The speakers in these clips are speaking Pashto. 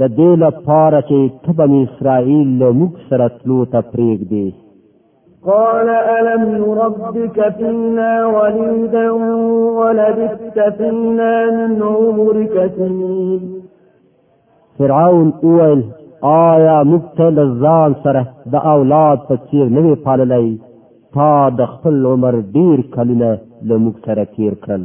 د دې لپاره چې ته بني اسرائیل له موږ سره تلو ته پرېږدې قال ألم نربك فينا وليدا ولبثت فينا من عمرك سنين فرعون اویل آیا موږ ته له ځان سره د اولاد په څیر نه وی پاللی تا د خپل عمر ډیر کلونه له موږ سره تیر کړل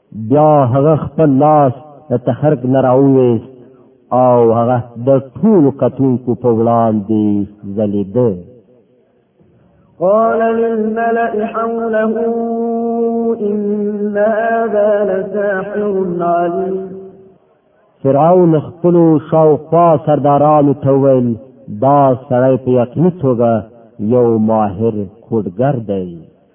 بیا هغه خپل لاس د تخرګ نه راوویست او هغه د ټولو کتونکو په وړاندې ځلېده قال للملأ حوله إن هذا لساحر عليم فرعون خپل شاوخوا سردارانو ته ویل دا سړی په یقیني توګه یو ماهر کوډګر دی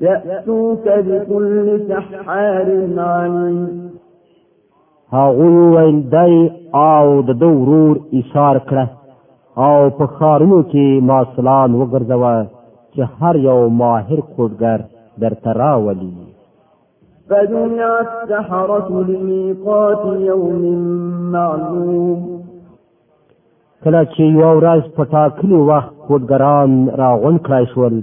يأتوك بكل سحار عليم هغوی ویل دی او د دو ورور اشار کړه او په خارونو کې ماسلان وګرځوه چې هر یو ماهر کوډګر درته راولي فجمع السحرة لميقات يوم معلوم کله چې یو ورځ په ټاکلي وخت کوډګران راغون کړای شول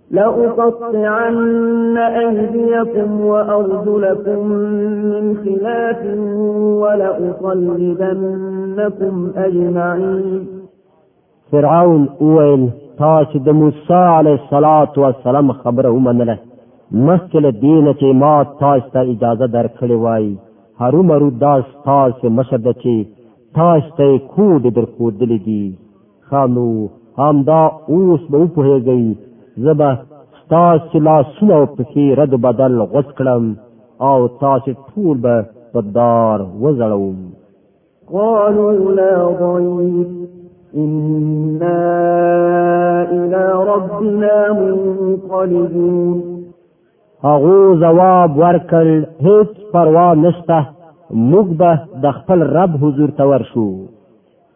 لأقطعن أيديكم وأرجلكم من خلاف ولأصلبنكم أجمعين فرعون اویل تا چې د موسی علیه الصلاۃ والسلام خبره ومنله مخکې له دې نه چې ما تاسو ته اجازه درکړې وای هرو مرو دا تاسو مشر د چې تاسو ته کوډ درکودلې دي خانو همدا اوس به وپوهېږئ زه به ستاسې لاسونه او پښې رد بدل غوڅ کړم او تاسې ټول به په دار وځړوم قالوا لا ضير إنا إلى ربنا منقلبون هغه جواب ورکړ هیڅ پروا نشته موږ به د خپل رب حضور ته ورشو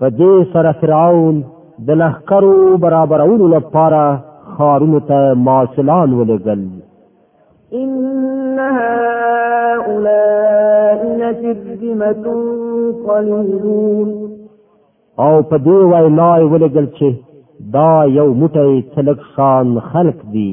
په دې سره فرعون د لښکرو برابرولو لپاره خارونو ته مارشلان ولېږل ان هؤلاء لشرذمة قليلون او په دې وینا یې ولېږل چې دا یو موټی څلک شان خلق دی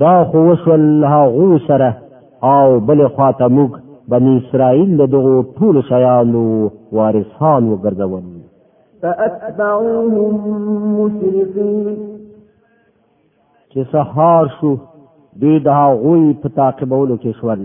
دا خو وشول هغو سره او بل خواته موږ بنی اسرائیل د دغو ټولو شیانو وارثان وګرځول فأتبعوهم مشرقين چې سهار شو دوی د هغوی په تعقیبولو کې شول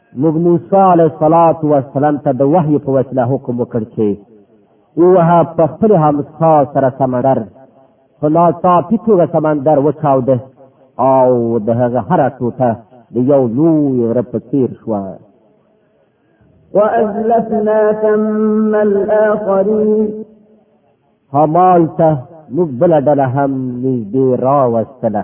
موږ موسی علیه الصلاة والسلام ته د وحی په وسیله حکم وکړ چې ووهه په خپل همسا سره سمندر په ناڅاپي توګه سمندر وچاوده او د هغه هره ټوټه د یو لوی غره په څیر شوه وأزلفنا ثم الآخرين همالته موږ بل ډله هم نږدې راوستله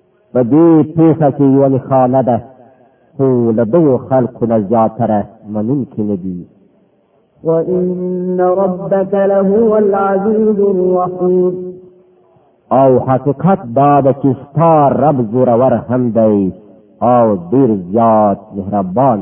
په دې پېښه کې یوه نښانه ده خو له دغو خلکو نه زیاتره منونکي نه دي وإن ربك لهو العزيز الرحيم او حقیقت دا د چې ستا رب زورور هم دی او ډیر زیات مهربان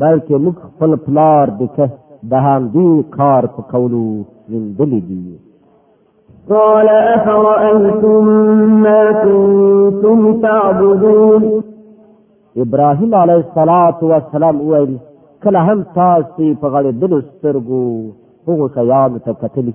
بلکې موږ خپل پلار د که د همدې کار په کولو ویندلې دي قال أفرأيتم ما كنتم تعبدون ابراهيم عليه الصلاة والسلام ویل کله هم تاسو په غړې دلو سترګو هغو شیانو ته کتلی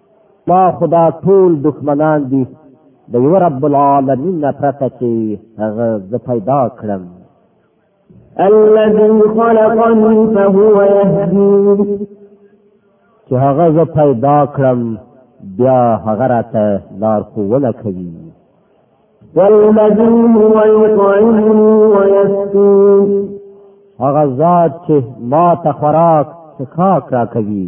ما خدا ټول دښمنان دي د یو رب العالمین نه پرته چې هغه زه پیدا کړم الذي خلقني فهو يهدين چې هغه زه پیدا کړم بیا هغه راته لارښوونه کوي والذي هو يطعمني ويسقين هغه ذات چې ما ته خوراک څخه راکوي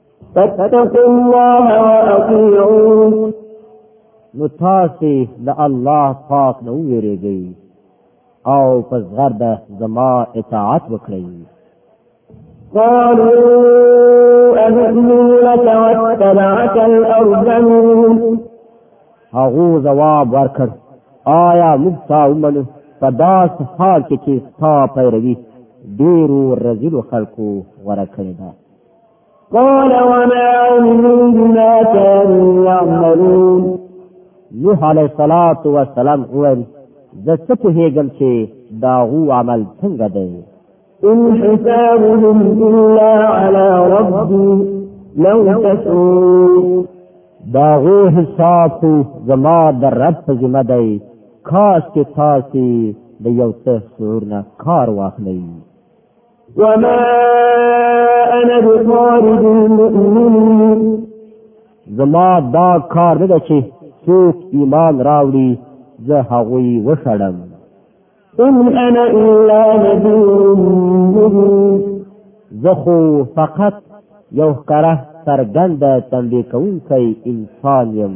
فاتقوا الله وأطيعون نو تاسو د الله پاک نو ویریږئ او په زغرده زما اطاعت وکړئ قالوا أنؤمن لك واتبعك الأرذلون هغه جواب ورکړ آیا موږ تا ومنو په داس حال کې چې تا پیروي ډیرو رزیلو خلکو غوره کړې ده قال وما علموا بما كانوا يعملون نوح عليه الصلاة والسلام وویل د څه پوهېږم چې د هغو عمل څنګه دی إن حسابهم إلا على ربي لو تشعرون دا غو حساب خو زما د رب په ذمه دی کاش کې تاسو د یو څه شعور نه کار واخلئ وما انا بطارد المؤمنين زما دا کار نه ده چې څوک ایمان راوړي زه هغوی وشړم ان انا الا نذير مبين زه خو فقط یو ښکاره څرګنده تنبیه کوونکی انسان یم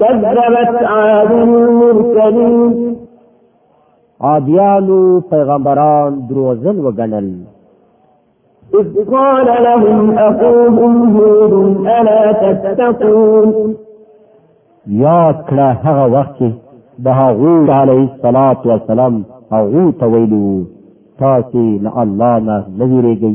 كذبت عاد المرسلين عادیانو پیغمبران دروزن وګڼل إذ قال لهم أخوهم هود ألا تتقون یاد کړه هغه وخت چې د هغو علیه الصلاۃ والسلام هغه ته ویلو تاسو نه الله نه لویریږئ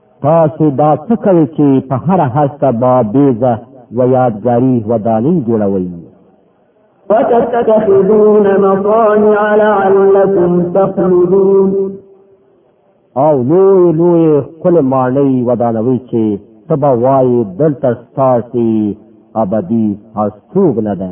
تاسو دا څه کوي چې په هر هسته با بیزه و یادګاری ودانۍ جوړوي وتتخذون مصانع لعلكم تخلدون او لوی لوی خپل ماڼۍ ودانوي چې تبا وای دلته ستاسو ابدي هستوګ نه ده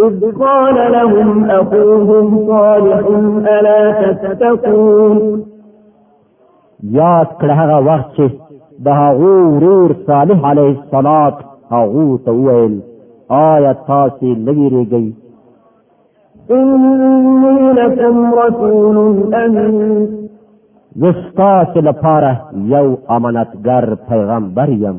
إذ قال لهم أخوهم صالح ألا تتقون یاد کړه هغه وخت چې د هغو ورور صالح علیه السلام هغو ته وویل آیا تاسې لګیږئ إني لكم رسول أمين زستاس لپاره یو امانتګر پیغمبر یم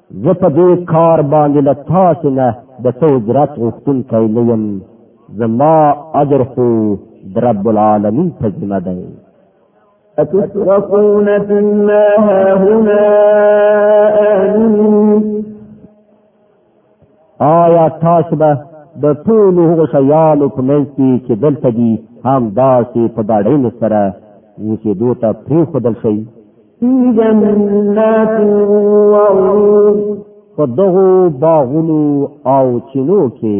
زه په دې کار باندې له تاسو نه د څه اجرت غوښتونکی نه یم زما اجر خو د رب العالمین په ذمه دی أتتركون فيما هاهنا آمنين آیا تاسو به د ټولو هغو شیانو په منځ کې چې دلته دي همداسې په ډاډینو سره اوسېدو ته پرېښودل شئ فی جنات وعیون په دغو باغونو او چینو کې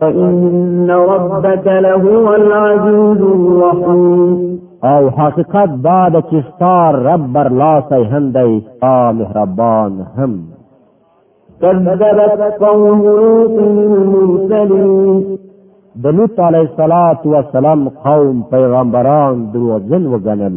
فإن ربك لهو العزيز الرحيم او حقیقت دا د چې ستار رب بر لاسه هم دی ستا مهربان هم كذبت قوم لوط المرسلين د لوط علیه الصلاة والسلام قوم پیغمبران دروغجن وګڼل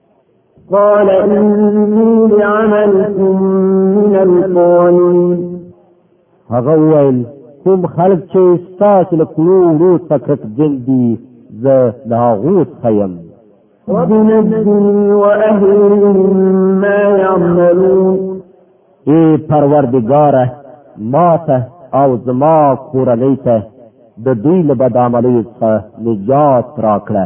قال إني لعملكم من القالين هغه وویل کوم خلک چې ستاسو له کلو ورو تکرک جن دي زه د هغو څخه یم رب نجني وأهلي مما يعملون ای پروردګاره ما ته او زما کورنۍ ته د دوی له بدعملیو څخه نجات راکړه